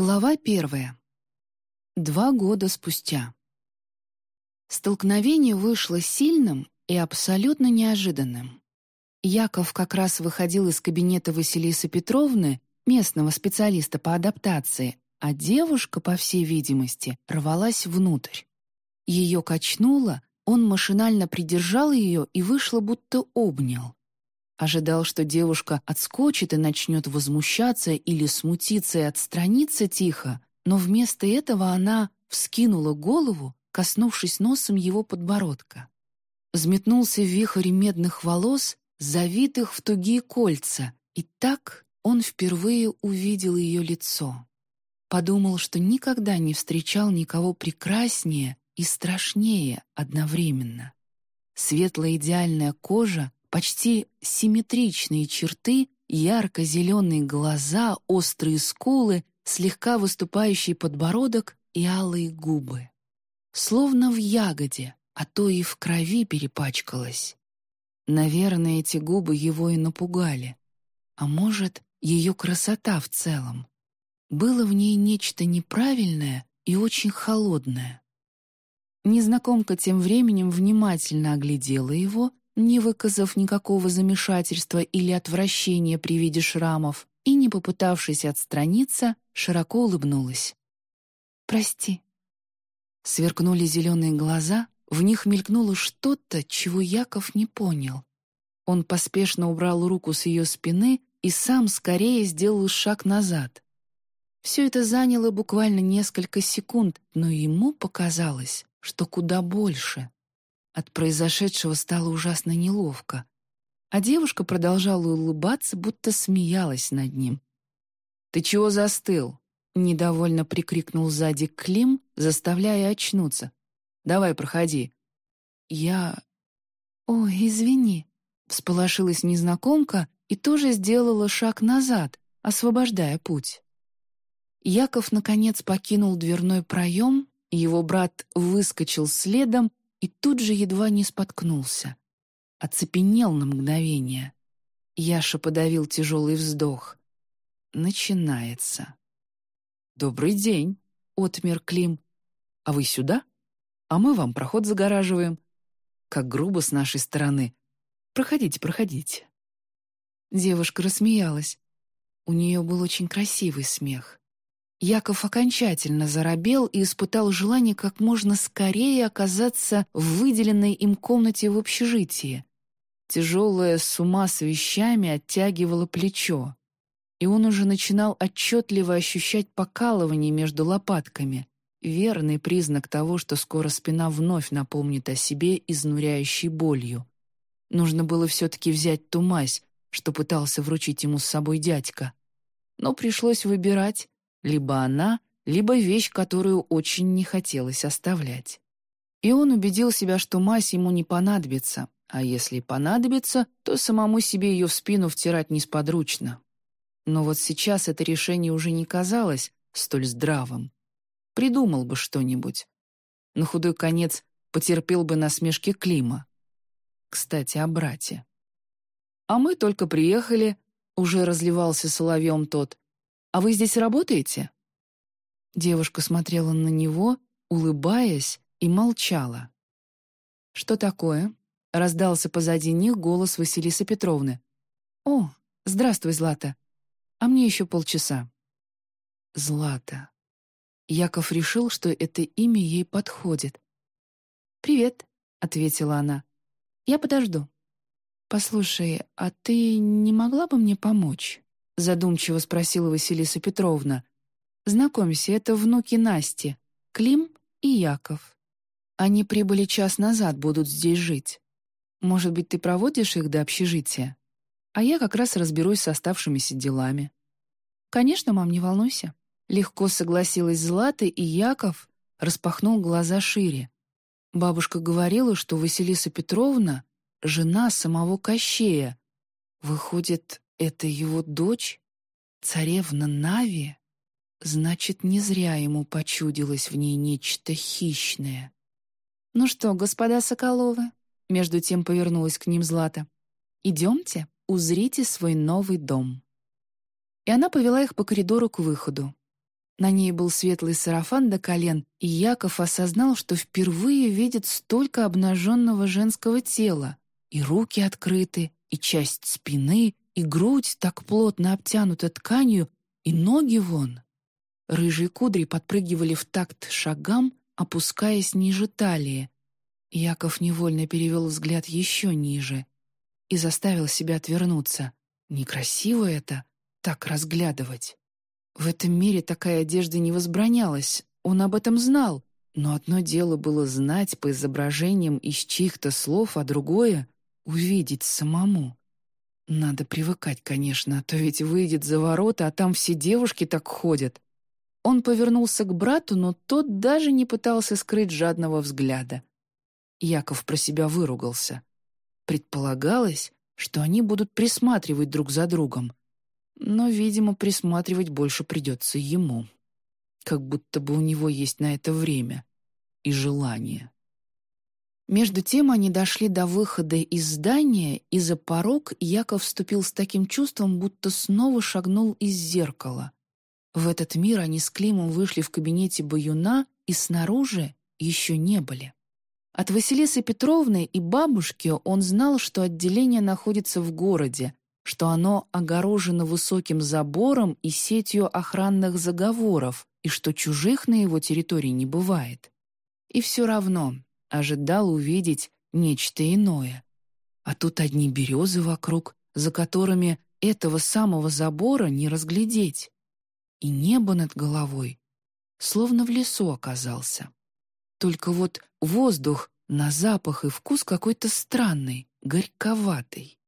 Глава первая. Два года спустя. Столкновение вышло сильным и абсолютно неожиданным. Яков как раз выходил из кабинета Василисы Петровны, местного специалиста по адаптации, а девушка, по всей видимости, рвалась внутрь. Ее качнуло, он машинально придержал ее и вышло, будто обнял. Ожидал, что девушка отскочит и начнет возмущаться или смутиться и отстраниться тихо, но вместо этого она вскинула голову, коснувшись носом его подбородка. Взметнулся вихрь медных волос, завитых в тугие кольца, и так он впервые увидел ее лицо. Подумал, что никогда не встречал никого прекраснее и страшнее одновременно. Светлая идеальная кожа почти симметричные черты, ярко-зеленые глаза, острые скулы, слегка выступающий подбородок и алые губы. Словно в ягоде, а то и в крови перепачкалась. Наверное, эти губы его и напугали. А может, ее красота в целом. Было в ней нечто неправильное и очень холодное. Незнакомка тем временем внимательно оглядела его не выказав никакого замешательства или отвращения при виде шрамов, и, не попытавшись отстраниться, широко улыбнулась. «Прости». Сверкнули зеленые глаза, в них мелькнуло что-то, чего Яков не понял. Он поспешно убрал руку с ее спины и сам скорее сделал шаг назад. Все это заняло буквально несколько секунд, но ему показалось, что куда больше. От произошедшего стало ужасно неловко. А девушка продолжала улыбаться, будто смеялась над ним. «Ты чего застыл?» — недовольно прикрикнул сзади Клим, заставляя очнуться. «Давай, проходи». «Я...» «Ой, извини», — всполошилась незнакомка и тоже сделала шаг назад, освобождая путь. Яков, наконец, покинул дверной проем, его брат выскочил следом и тут же едва не споткнулся. Оцепенел на мгновение. Яша подавил тяжелый вздох. Начинается. «Добрый день», — отмер Клим. «А вы сюда? А мы вам проход загораживаем. Как грубо с нашей стороны. Проходите, проходите». Девушка рассмеялась. У нее был очень красивый смех. Яков окончательно заробел и испытал желание как можно скорее оказаться в выделенной им комнате в общежитии. Тяжелая с ума с вещами оттягивала плечо, и он уже начинал отчетливо ощущать покалывание между лопатками, верный признак того, что скоро спина вновь напомнит о себе изнуряющей болью. Нужно было все-таки взять ту мазь, что пытался вручить ему с собой дядька. Но пришлось выбирать, либо она, либо вещь, которую очень не хотелось оставлять. И он убедил себя, что мазь ему не понадобится, а если понадобится, то самому себе ее в спину втирать несподручно. Но вот сейчас это решение уже не казалось столь здравым. Придумал бы что-нибудь. На худой конец потерпел бы насмешки Клима. Кстати, о брате. «А мы только приехали», — уже разливался соловьем тот. «А вы здесь работаете?» Девушка смотрела на него, улыбаясь, и молчала. «Что такое?» — раздался позади них голос Василисы Петровны. «О, здравствуй, Злата. А мне еще полчаса». Злата. Яков решил, что это имя ей подходит. «Привет», — ответила она. «Я подожду». «Послушай, а ты не могла бы мне помочь?» Задумчиво спросила Василиса Петровна. «Знакомься, это внуки Насти, Клим и Яков. Они прибыли час назад, будут здесь жить. Может быть, ты проводишь их до общежития? А я как раз разберусь с оставшимися делами». «Конечно, мам, не волнуйся». Легко согласилась Злата, и Яков распахнул глаза шире. Бабушка говорила, что Василиса Петровна — жена самого Кощея. Выходит, это его дочь? Царевна Нави? Значит, не зря ему почудилось в ней нечто хищное. «Ну что, господа Соколовы?» Между тем повернулась к ним Злата. «Идемте, узрите свой новый дом». И она повела их по коридору к выходу. На ней был светлый сарафан до колен, и Яков осознал, что впервые видит столько обнаженного женского тела. И руки открыты, и часть спины, и грудь так плотно обтянута тканью, и ноги вон. Рыжие кудри подпрыгивали в такт шагам, опускаясь ниже талии. Яков невольно перевел взгляд еще ниже и заставил себя отвернуться. Некрасиво это — так разглядывать. В этом мире такая одежда не возбранялась, он об этом знал, но одно дело было знать по изображениям из чьих-то слов, а другое — увидеть самому. Надо привыкать, конечно, а то ведь выйдет за ворота, а там все девушки так ходят. Он повернулся к брату, но тот даже не пытался скрыть жадного взгляда. Яков про себя выругался. Предполагалось, что они будут присматривать друг за другом но, видимо, присматривать больше придется ему. Как будто бы у него есть на это время и желание. Между тем они дошли до выхода из здания, и за порог Яков вступил с таким чувством, будто снова шагнул из зеркала. В этот мир они с Климом вышли в кабинете Баюна и снаружи еще не были. От Василисы Петровны и бабушки он знал, что отделение находится в городе, что оно огорожено высоким забором и сетью охранных заговоров, и что чужих на его территории не бывает. И все равно ожидал увидеть нечто иное. А тут одни березы вокруг, за которыми этого самого забора не разглядеть. И небо над головой, словно в лесу оказался. Только вот воздух на запах и вкус какой-то странный, горьковатый.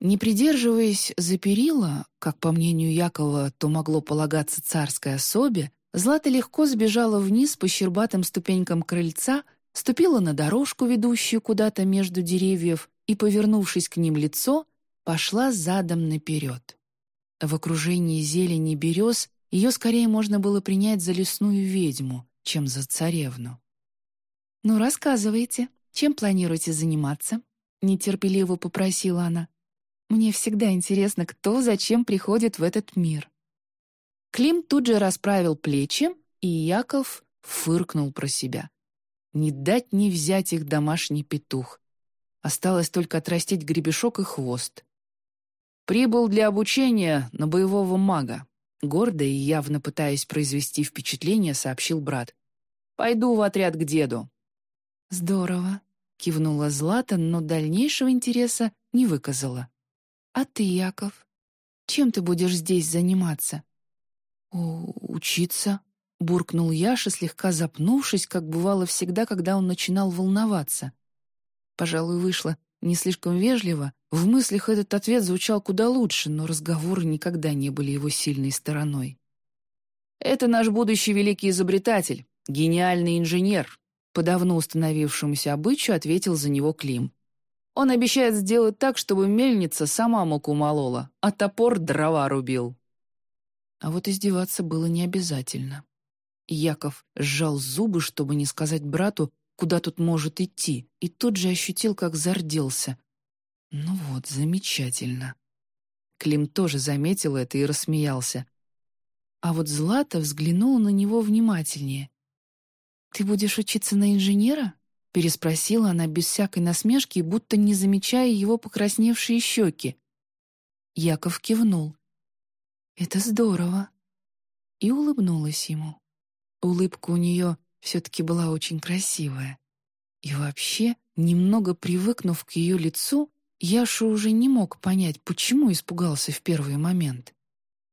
Не придерживаясь за перила, как, по мнению Якова, то могло полагаться царской особе, Злата легко сбежала вниз по щербатым ступенькам крыльца, ступила на дорожку, ведущую куда-то между деревьев, и, повернувшись к ним лицо, пошла задом наперед. В окружении зелени берез ее скорее можно было принять за лесную ведьму, чем за царевну. «Ну, рассказывайте, чем планируете заниматься?» — нетерпеливо попросила она. Мне всегда интересно, кто зачем приходит в этот мир. Клим тут же расправил плечи, и Яков фыркнул про себя. Не дать не взять их домашний петух. Осталось только отрастить гребешок и хвост. Прибыл для обучения на боевого мага. Гордо и явно пытаясь произвести впечатление, сообщил брат. «Пойду в отряд к деду». «Здорово», — кивнула Злата, но дальнейшего интереса не выказала. «А ты, Яков, чем ты будешь здесь заниматься?» «О, учиться», — буркнул Яша, слегка запнувшись, как бывало всегда, когда он начинал волноваться. Пожалуй, вышло не слишком вежливо. В мыслях этот ответ звучал куда лучше, но разговоры никогда не были его сильной стороной. «Это наш будущий великий изобретатель, гениальный инженер», по давно установившемуся обычаю ответил за него Клим. Он обещает сделать так, чтобы мельница сама муку молола, а топор дрова рубил. А вот издеваться было не обязательно. Яков сжал зубы, чтобы не сказать брату, куда тут может идти, и тут же ощутил, как зарделся. Ну вот, замечательно. Клим тоже заметил это и рассмеялся. А вот Злата взглянула на него внимательнее. «Ты будешь учиться на инженера?» Переспросила она без всякой насмешки, будто не замечая его покрасневшие щеки. Яков кивнул. «Это здорово!» И улыбнулась ему. Улыбка у нее все-таки была очень красивая. И вообще, немного привыкнув к ее лицу, Яша уже не мог понять, почему испугался в первый момент.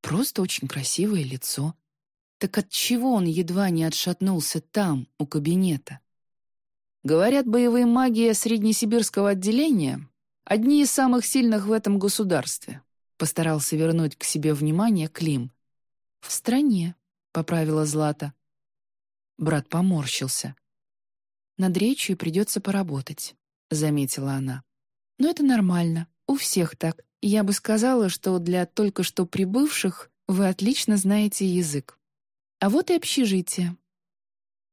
Просто очень красивое лицо. Так от чего он едва не отшатнулся там, у кабинета? Говорят, боевые маги Среднесибирского отделения — одни из самых сильных в этом государстве. Постарался вернуть к себе внимание Клим. «В стране», — поправила Злата. Брат поморщился. «Над речью придется поработать», — заметила она. «Но это нормально, у всех так. Я бы сказала, что для только что прибывших вы отлично знаете язык. А вот и общежитие.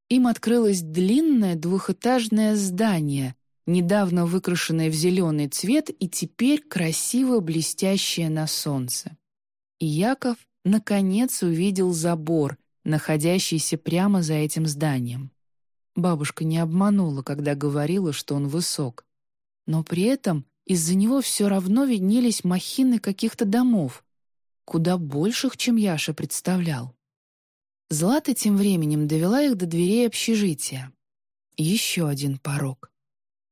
Им открылось длинное двухэтажное здание, недавно выкрашенное в зеленый цвет и теперь красиво блестящее на солнце. И Яков, наконец, увидел забор, находящийся прямо за этим зданием. Бабушка не обманула, когда говорила, что он высок. Но при этом из-за него все равно виднелись махины каких-то домов, куда больших, чем Яша представлял. Злата тем временем довела их до дверей общежития. Еще один порог.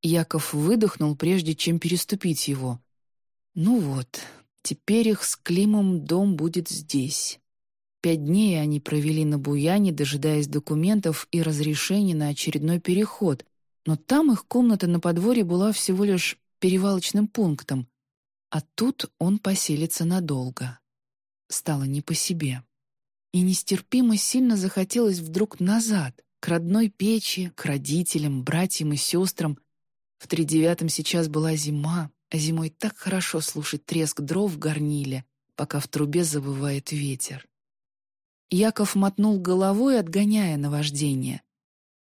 Яков выдохнул, прежде чем переступить его. Ну вот, теперь их с Климом дом будет здесь. Пять дней они провели на Буяне, дожидаясь документов и разрешений на очередной переход, но там их комната на подворье была всего лишь перевалочным пунктом, а тут он поселится надолго. Стало не по себе. И нестерпимо сильно захотелось вдруг назад, к родной печи, к родителям, братьям и сестрам. В тридевятом сейчас была зима, а зимой так хорошо слушать треск дров в горниле, пока в трубе забывает ветер. Яков мотнул головой, отгоняя наваждение.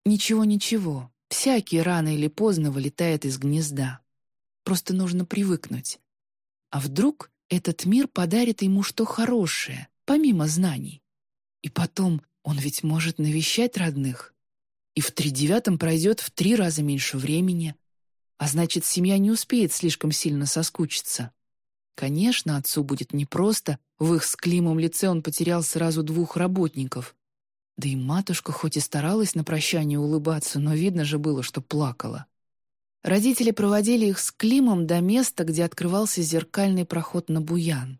«Ничего-ничего, всякий рано или поздно вылетает из гнезда. Просто нужно привыкнуть. А вдруг этот мир подарит ему что хорошее, помимо знаний? И потом, он ведь может навещать родных. И в тридевятом пройдет в три раза меньше времени. А значит, семья не успеет слишком сильно соскучиться. Конечно, отцу будет непросто, в их с Климом лице он потерял сразу двух работников. Да и матушка хоть и старалась на прощание улыбаться, но видно же было, что плакала. Родители проводили их с Климом до места, где открывался зеркальный проход на Буян.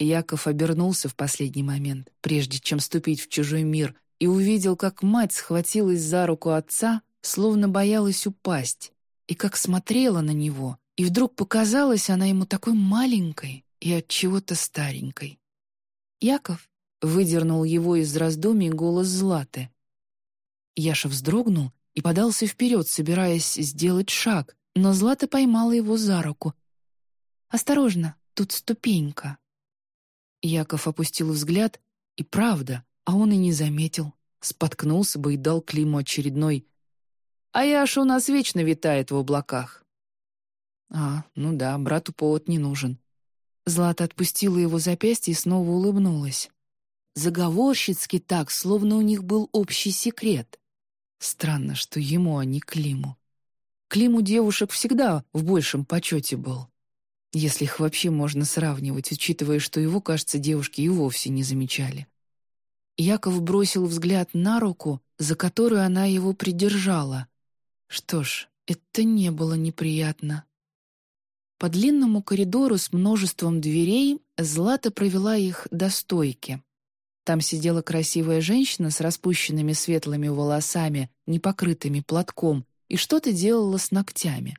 Яков обернулся в последний момент, прежде чем ступить в чужой мир, и увидел, как мать схватилась за руку отца, словно боялась упасть, и как смотрела на него, и вдруг показалась она ему такой маленькой, и от чего-то старенькой. «Яков!» — выдернул его из раздумий голос Златы. Яша вздрогнул и подался вперед, собираясь сделать шаг, но Злата поймала его за руку. «Осторожно, тут ступенька». Яков опустил взгляд, и правда, а он и не заметил. Споткнулся бы и дал Климу очередной «А Яша у нас вечно витает в облаках». А, ну да, брату повод не нужен. Злата отпустила его запястье и снова улыбнулась. Заговорщицки так, словно у них был общий секрет. Странно, что ему, а не Климу. Климу девушек всегда в большем почете был. Если их вообще можно сравнивать, учитывая, что его, кажется, девушки и вовсе не замечали. Яков бросил взгляд на руку, за которую она его придержала. Что ж, это не было неприятно. По длинному коридору с множеством дверей Злата провела их до стойки. Там сидела красивая женщина с распущенными светлыми волосами, непокрытыми платком, и что-то делала с ногтями.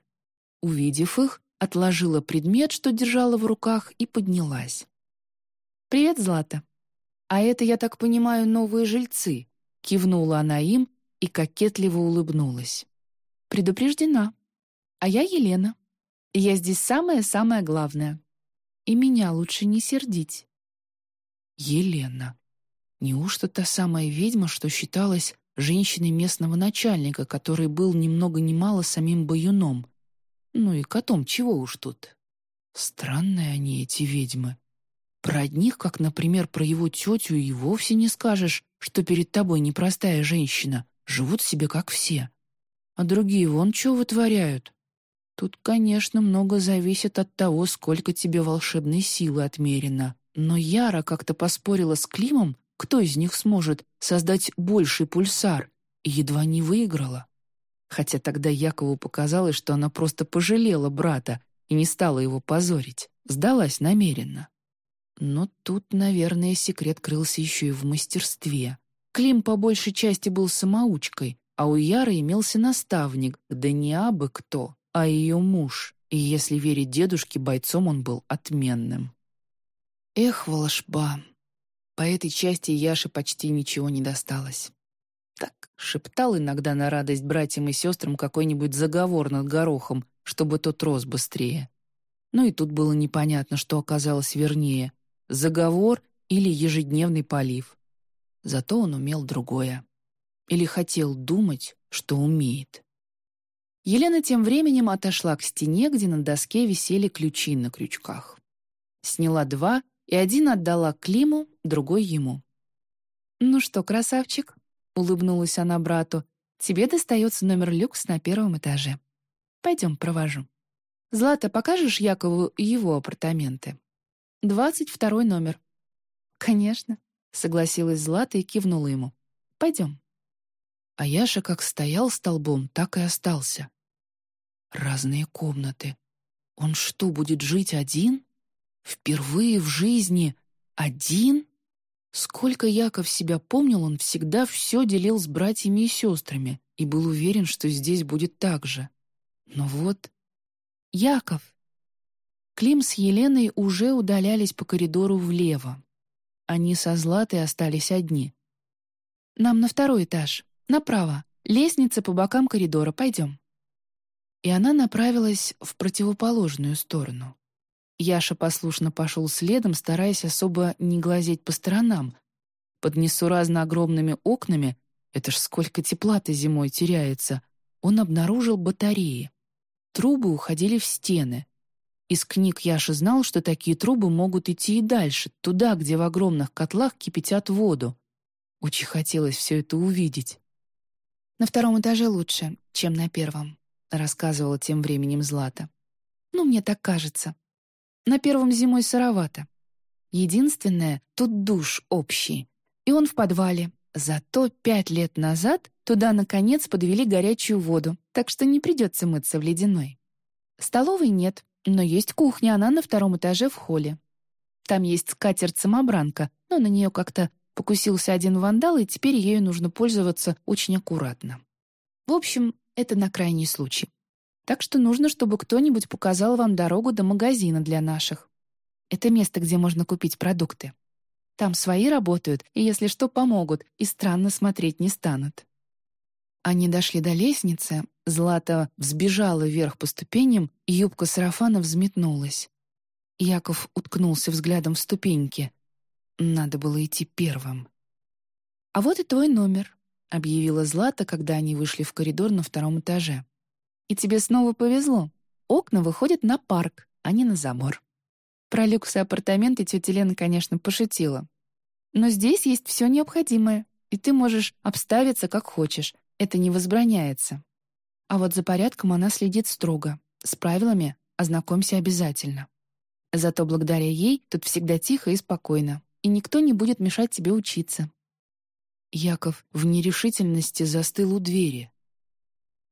Увидев их, отложила предмет, что держала в руках, и поднялась. «Привет, Злата. А это, я так понимаю, новые жильцы», — кивнула она им и кокетливо улыбнулась. «Предупреждена. А я Елена. Я здесь самое-самое главное. И меня лучше не сердить. Елена. Неужто та самая ведьма, что считалась женщиной местного начальника, который был ни много ни мало самим баюном? Ну и котом, чего уж тут. Странные они, эти ведьмы. Про одних, как, например, про его тетю, и вовсе не скажешь, что перед тобой непростая женщина, живут себе как все. А другие вон что вытворяют. Тут, конечно, много зависит от того, сколько тебе волшебной силы отмерено. Но Яра как-то поспорила с Климом, кто из них сможет создать больший пульсар, и едва не выиграла. Хотя тогда Якову показалось, что она просто пожалела брата и не стала его позорить, сдалась намеренно. Но тут, наверное, секрет крылся еще и в мастерстве. Клим по большей части был самоучкой, а у Яры имелся наставник, да не абы кто, а ее муж, и, если верить дедушке, бойцом он был отменным. Эх, волшба! По этой части Яше почти ничего не досталось. Так, шептал иногда на радость братьям и сестрам какой-нибудь заговор над горохом, чтобы тот рос быстрее. Ну и тут было непонятно, что оказалось вернее — заговор или ежедневный полив. Зато он умел другое. Или хотел думать, что умеет. Елена тем временем отошла к стене, где на доске висели ключи на крючках. Сняла два, и один отдала Климу, другой ему. «Ну что, красавчик?» — улыбнулась она брату. «Тебе достается номер люкс на первом этаже. Пойдем, провожу. Злата, покажешь Якову его апартаменты?» «Двадцать второй номер». «Конечно», — согласилась Злата и кивнула ему. «Пойдем». А Яша как стоял столбом, так и остался. Разные комнаты. Он что, будет жить один? Впервые в жизни один? Сколько Яков себя помнил, он всегда все делил с братьями и сестрами и был уверен, что здесь будет так же. Но вот... Яков! Клим с Еленой уже удалялись по коридору влево. Они со Златой остались одни. «Нам на второй этаж, направо, лестница по бокам коридора, пойдем». И она направилась в противоположную сторону. Яша послушно пошел следом, стараясь особо не глазеть по сторонам. Под несуразно огромными окнами, это ж сколько тепла-то зимой теряется, он обнаружил батареи. Трубы уходили в стены. Из книг Яша знал, что такие трубы могут идти и дальше, туда, где в огромных котлах кипятят воду. Очень хотелось все это увидеть. «На втором этаже лучше, чем на первом», — рассказывала тем временем Злата. «Ну, мне так кажется. На первом зимой сыровато. Единственное, тут душ общий, и он в подвале. Зато пять лет назад туда, наконец, подвели горячую воду, так что не придется мыться в ледяной. Столовой нет, но есть кухня, она на втором этаже в холле. Там есть скатерть-самобранка, но на нее как-то покусился один вандал, и теперь ею нужно пользоваться очень аккуратно. В общем, это на крайний случай. Так что нужно, чтобы кто-нибудь показал вам дорогу до магазина для наших. Это место, где можно купить продукты. Там свои работают, и если что, помогут, и странно смотреть не станут. Они дошли до лестницы, Злата взбежала вверх по ступеням, и юбка сарафана взметнулась. Яков уткнулся взглядом в ступеньки. Надо было идти первым. «А вот и твой номер», — объявила Злата, когда они вышли в коридор на втором этаже. И тебе снова повезло. Окна выходят на парк, а не на забор. Про люкс и апартаменты тетя Лена, конечно, пошутила. Но здесь есть все необходимое, и ты можешь обставиться как хочешь. Это не возбраняется. А вот за порядком она следит строго. С правилами ознакомься обязательно. Зато благодаря ей тут всегда тихо и спокойно, и никто не будет мешать тебе учиться. Яков в нерешительности застыл у двери.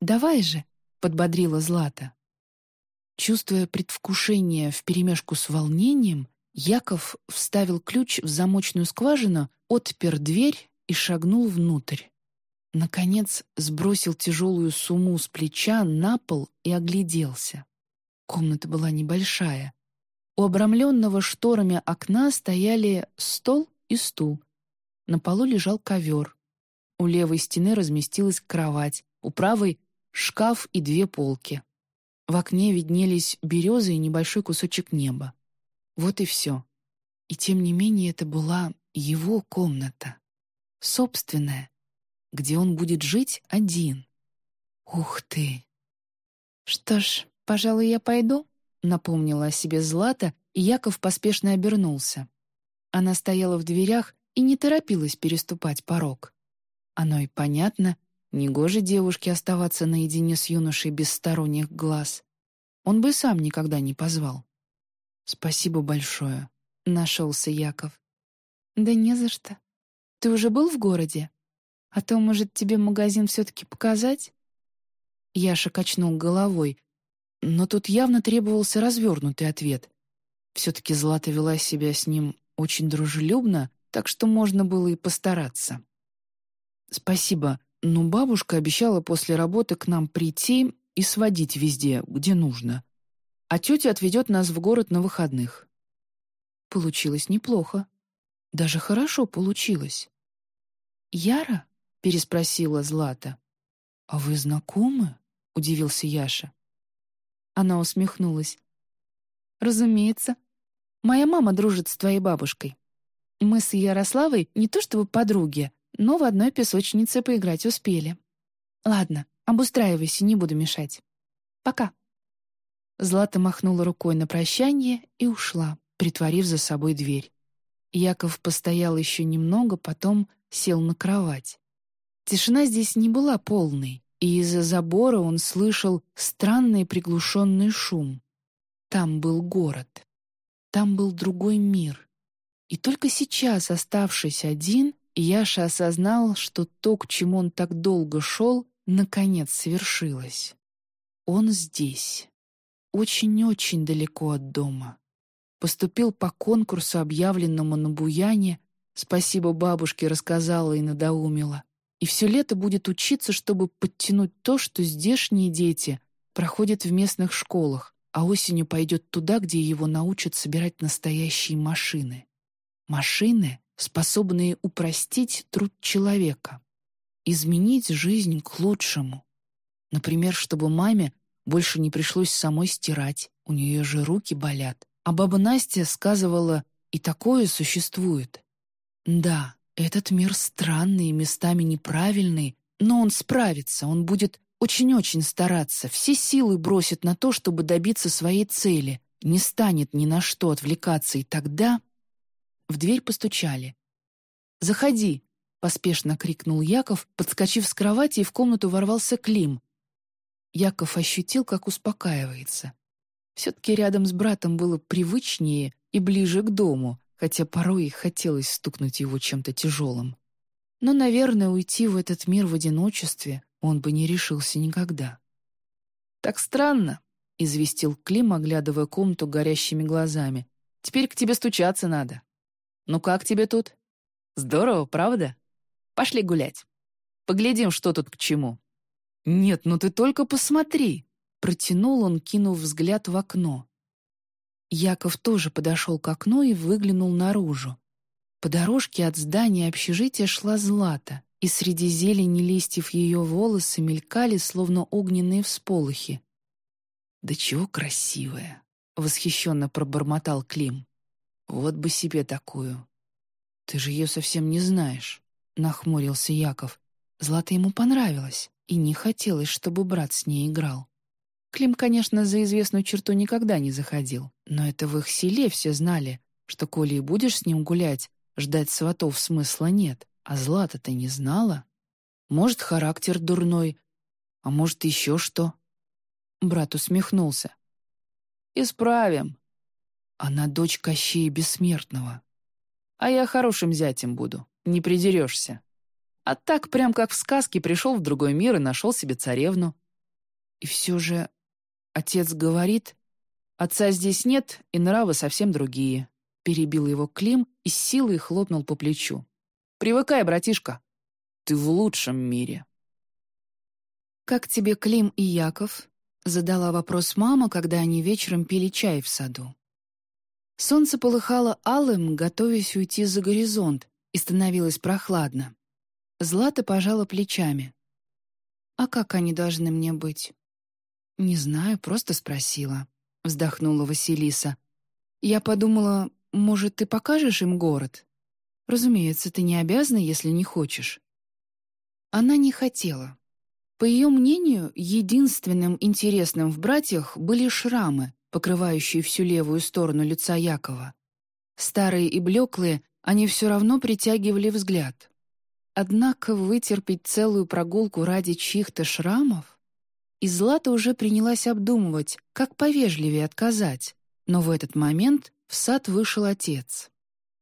«Давай же!» — подбодрила Злата. Чувствуя предвкушение вперемешку с волнением, Яков вставил ключ в замочную скважину, отпер дверь и шагнул внутрь. Наконец сбросил тяжелую сумму с плеча на пол и огляделся. Комната была небольшая. У обрамленного шторами окна стояли стол и стул. На полу лежал ковер. У левой стены разместилась кровать, у правой шкаф и две полки. В окне виднелись березы и небольшой кусочек неба. Вот и все. И тем не менее это была его комната. Собственная, где он будет жить один. Ух ты! Что ж, пожалуй, я пойду, напомнила о себе Злата, и Яков поспешно обернулся. Она стояла в дверях и не торопилась переступать порог. Оно и понятно, Негоже девушке оставаться наедине с юношей без сторонних глаз. Он бы сам никогда не позвал. «Спасибо большое», — нашелся Яков. «Да не за что. Ты уже был в городе? А то, может, тебе магазин все-таки показать?» Яша качнул головой, но тут явно требовался развернутый ответ. Все-таки Злата вела себя с ним очень дружелюбно, так что можно было и постараться. «Спасибо», но бабушка обещала после работы к нам прийти и сводить везде, где нужно. А тетя отведет нас в город на выходных. Получилось неплохо. Даже хорошо получилось. «Яра?» — переспросила Злата. «А вы знакомы?» — удивился Яша. Она усмехнулась. «Разумеется. Моя мама дружит с твоей бабушкой. Мы с Ярославой не то чтобы подруги, но в одной песочнице поиграть успели. Ладно, обустраивайся, не буду мешать. Пока. Злата махнула рукой на прощание и ушла, притворив за собой дверь. Яков постоял еще немного, потом сел на кровать. Тишина здесь не была полной, и из-за забора он слышал странный приглушенный шум. Там был город. Там был другой мир. И только сейчас, оставшись один, Яша осознал, что то, к чему он так долго шел, наконец свершилось. Он здесь. Очень-очень далеко от дома. Поступил по конкурсу, объявленному на Буяне, спасибо бабушке рассказала и надоумила. И все лето будет учиться, чтобы подтянуть то, что здешние дети проходят в местных школах, а осенью пойдет туда, где его научат собирать настоящие машины. Машины, способные упростить труд человека, изменить жизнь к лучшему. Например, чтобы маме больше не пришлось самой стирать, у нее же руки болят. А баба Настя сказывала, и такое существует. Да, этот мир странный, местами неправильный, но он справится, он будет очень-очень стараться, все силы бросит на то, чтобы добиться своей цели, не станет ни на что отвлекаться, и тогда... В дверь постучали. «Заходи!» — поспешно крикнул Яков, подскочив с кровати, и в комнату ворвался Клим. Яков ощутил, как успокаивается. Все-таки рядом с братом было привычнее и ближе к дому, хотя порой и хотелось стукнуть его чем-то тяжелым. Но, наверное, уйти в этот мир в одиночестве он бы не решился никогда. «Так странно», — известил Клим, оглядывая комнату горящими глазами. «Теперь к тебе стучаться надо. Ну как тебе тут? Здорово, правда? Пошли гулять. Поглядим, что тут к чему». «Нет, ну ты только посмотри!» Протянул он, кинув взгляд в окно. Яков тоже подошел к окну и выглянул наружу. По дорожке от здания общежития шла Злата, и среди зелени листьев ее волосы мелькали, словно огненные всполохи. «Да чего красивая!» — восхищенно пробормотал Клим. «Вот бы себе такую!» «Ты же ее совсем не знаешь», — нахмурился Яков. Злата ему понравилась, и не хотелось, чтобы брат с ней играл. Клим, конечно, за известную черту никогда не заходил, но это в их селе все знали, что коли и будешь с ним гулять, ждать сватов смысла нет, а Злата-то не знала. Может, характер дурной, а может, еще что. Брат усмехнулся. «Исправим. Она дочь Кощея Бессмертного. А я хорошим зятем буду, не придерешься. А так, прям как в сказке, пришел в другой мир и нашел себе царевну. И все же Отец говорит, «Отца здесь нет, и нравы совсем другие», — перебил его Клим и с силой хлопнул по плечу. «Привыкай, братишка, ты в лучшем мире». «Как тебе Клим и Яков?» — задала вопрос мама, когда они вечером пили чай в саду. Солнце полыхало алым, готовясь уйти за горизонт, и становилось прохладно. Злата пожала плечами. «А как они должны мне быть?» «Не знаю, просто спросила», — вздохнула Василиса. «Я подумала, может, ты покажешь им город? Разумеется, ты не обязана, если не хочешь». Она не хотела. По ее мнению, единственным интересным в братьях были шрамы, покрывающие всю левую сторону лица Якова. Старые и блеклые, они все равно притягивали взгляд. Однако вытерпеть целую прогулку ради чьих-то шрамов и Злата уже принялась обдумывать, как повежливее отказать. Но в этот момент в сад вышел отец.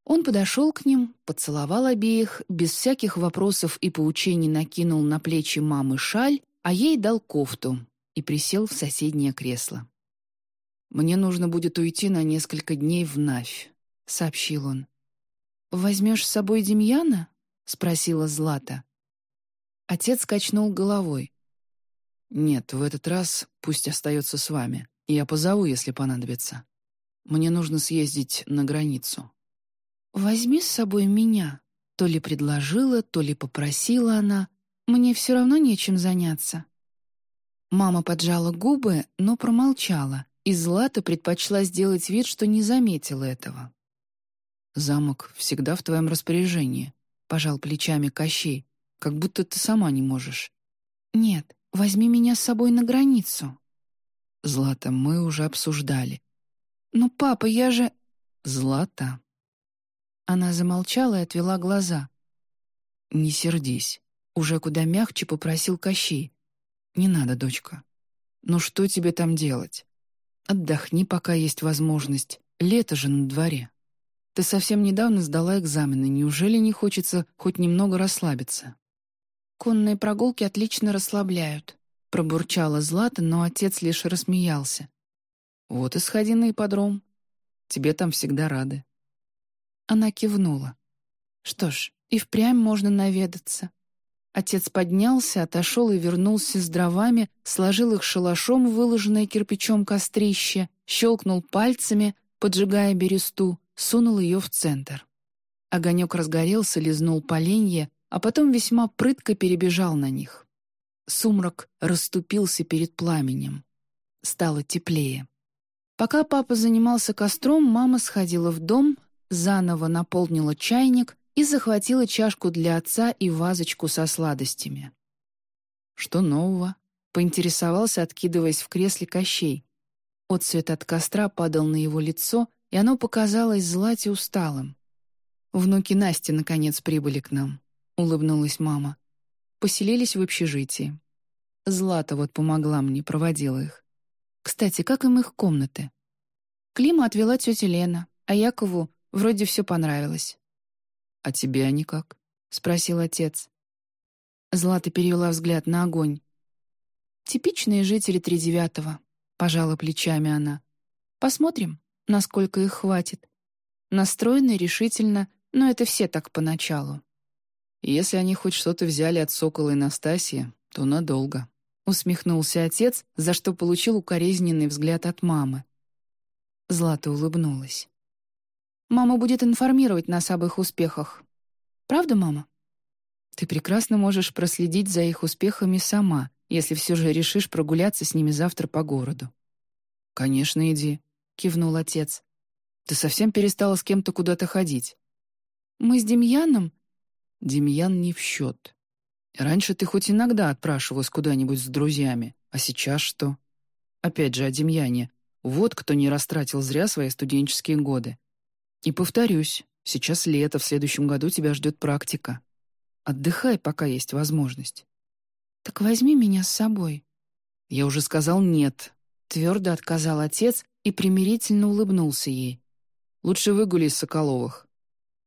Он подошел к ним, поцеловал обеих, без всяких вопросов и поучений накинул на плечи мамы шаль, а ей дал кофту и присел в соседнее кресло. «Мне нужно будет уйти на несколько дней в Навь», — сообщил он. «Возьмешь с собой Демьяна?» — спросила Злата. Отец качнул головой. «Нет, в этот раз пусть остается с вами. Я позову, если понадобится. Мне нужно съездить на границу». «Возьми с собой меня», — то ли предложила, то ли попросила она. «Мне все равно нечем заняться». Мама поджала губы, но промолчала, и Злата предпочла сделать вид, что не заметила этого. «Замок всегда в твоем распоряжении», — пожал плечами Кощей, «как будто ты сама не можешь». «Нет, Возьми меня с собой на границу». «Злата, мы уже обсуждали». «Но, папа, я же...» «Злата». Она замолчала и отвела глаза. «Не сердись», — уже куда мягче попросил Кощей. «Не надо, дочка. Ну что тебе там делать? Отдохни, пока есть возможность. Лето же на дворе. Ты совсем недавно сдала экзамены. Неужели не хочется хоть немного расслабиться?» «Конные прогулки отлично расслабляют», — пробурчала Злата, но отец лишь рассмеялся. «Вот и сходи на ипподром. Тебе там всегда рады». Она кивнула. «Что ж, и впрямь можно наведаться». Отец поднялся, отошел и вернулся с дровами, сложил их шалашом, выложенное кирпичом кострище, щелкнул пальцами, поджигая бересту, сунул ее в центр. Огонек разгорелся, лизнул поленья, а потом весьма прытко перебежал на них. Сумрак расступился перед пламенем. Стало теплее. Пока папа занимался костром, мама сходила в дом, заново наполнила чайник и захватила чашку для отца и вазочку со сладостями. «Что нового?» — поинтересовался, откидываясь в кресле Кощей. Отцвет от костра падал на его лицо, и оно показалось Злате усталым. «Внуки Насти, наконец, прибыли к нам», — улыбнулась мама. «Поселились в общежитии. Злата вот помогла мне, проводила их. Кстати, как им их комнаты?» Клима отвела тетя Лена, а Якову вроде все понравилось. «А тебе они как?» — спросил отец. Злата перевела взгляд на огонь. «Типичные жители Тридевятого», — пожала плечами она. «Посмотрим, насколько их хватит. Настроены решительно, но это все так поначалу. Если они хоть что-то взяли от Сокола и Настасьи, то надолго. Усмехнулся отец, за что получил укоризненный взгляд от мамы. Злата улыбнулась. «Мама будет информировать нас об их успехах. Правда, мама?» «Ты прекрасно можешь проследить за их успехами сама, если все же решишь прогуляться с ними завтра по городу». «Конечно, иди», — кивнул отец. «Ты совсем перестала с кем-то куда-то ходить». «Мы с Демьяном Демьян не в счет. Раньше ты хоть иногда отпрашивалась куда-нибудь с друзьями, а сейчас что? Опять же о Демьяне. Вот кто не растратил зря свои студенческие годы. И повторюсь, сейчас лето, в следующем году тебя ждет практика. Отдыхай, пока есть возможность. «Так возьми меня с собой». Я уже сказал «нет», — твердо отказал отец и примирительно улыбнулся ей. «Лучше выгули из Соколовых.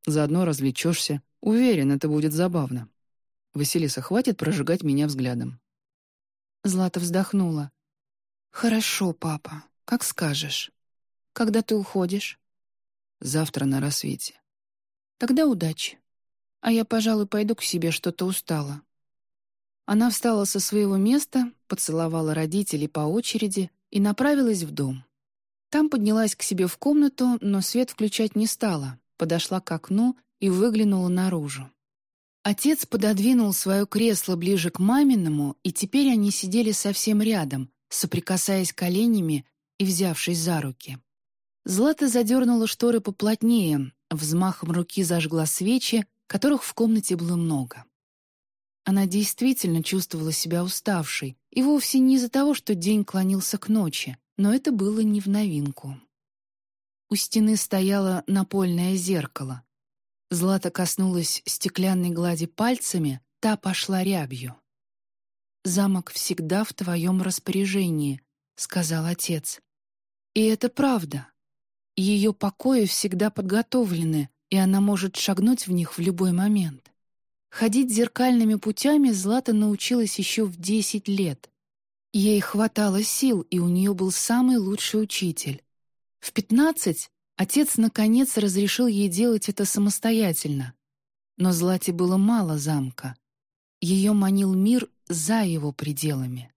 Заодно развлечешься, Уверен, это будет забавно. Василиса, хватит прожигать меня взглядом. Злата вздохнула. «Хорошо, папа, как скажешь. Когда ты уходишь?» «Завтра на рассвете». «Тогда удачи. А я, пожалуй, пойду к себе, что-то устала». Она встала со своего места, поцеловала родителей по очереди и направилась в дом. Там поднялась к себе в комнату, но свет включать не стала, подошла к окну и выглянула наружу. Отец пододвинул свое кресло ближе к маминому, и теперь они сидели совсем рядом, соприкасаясь коленями и взявшись за руки. Злата задернула шторы поплотнее, взмахом руки зажгла свечи, которых в комнате было много. Она действительно чувствовала себя уставшей, и вовсе не из-за того, что день клонился к ночи, но это было не в новинку. У стены стояло напольное зеркало. Злата коснулась стеклянной глади пальцами, та пошла рябью. «Замок всегда в твоем распоряжении», — сказал отец. «И это правда. Ее покои всегда подготовлены, и она может шагнуть в них в любой момент. Ходить зеркальными путями Злата научилась еще в десять лет. Ей хватало сил, и у нее был самый лучший учитель. В пятнадцать Отец, наконец, разрешил ей делать это самостоятельно. Но Злате было мало замка. Ее манил мир за его пределами.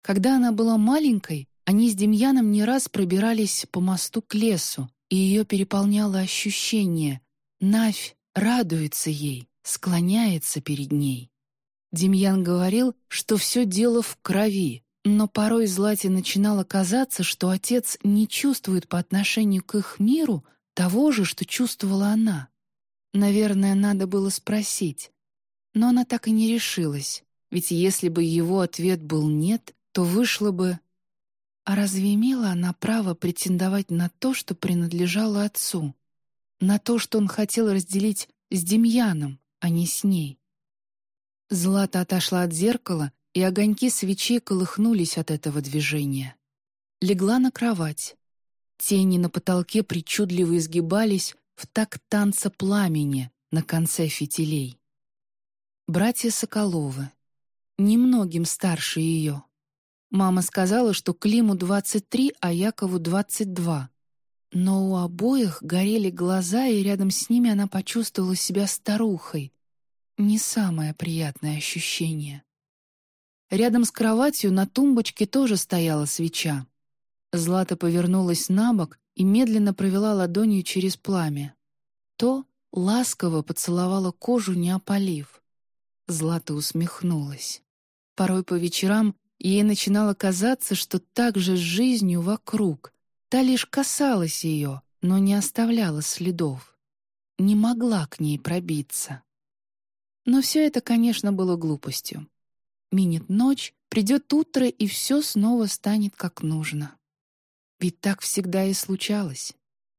Когда она была маленькой, они с Демьяном не раз пробирались по мосту к лесу, и ее переполняло ощущение «Навь радуется ей, склоняется перед ней». Демьян говорил, что все дело в крови, но порой Злате начинало казаться, что отец не чувствует по отношению к их миру того же, что чувствовала она. Наверное, надо было спросить. Но она так и не решилась, ведь если бы его ответ был «нет», то вышло бы... А разве имела она право претендовать на то, что принадлежало отцу? На то, что он хотел разделить с Демьяном, а не с ней? Злата отошла от зеркала, и огоньки свечей колыхнулись от этого движения. Легла на кровать. Тени на потолке причудливо изгибались в такт танца пламени на конце фитилей. Братья Соколовы. Немногим старше ее. Мама сказала, что Климу 23, а Якову 22. Но у обоих горели глаза, и рядом с ними она почувствовала себя старухой. Не самое приятное ощущение. Рядом с кроватью на тумбочке тоже стояла свеча. Злата повернулась на бок и медленно провела ладонью через пламя. То ласково поцеловала кожу, не опалив. Злата усмехнулась. Порой по вечерам ей начинало казаться, что так же с жизнью вокруг. Та лишь касалась ее, но не оставляла следов. Не могла к ней пробиться. Но все это, конечно, было глупостью. Минет ночь, придет утро, и все снова станет как нужно. Ведь так всегда и случалось.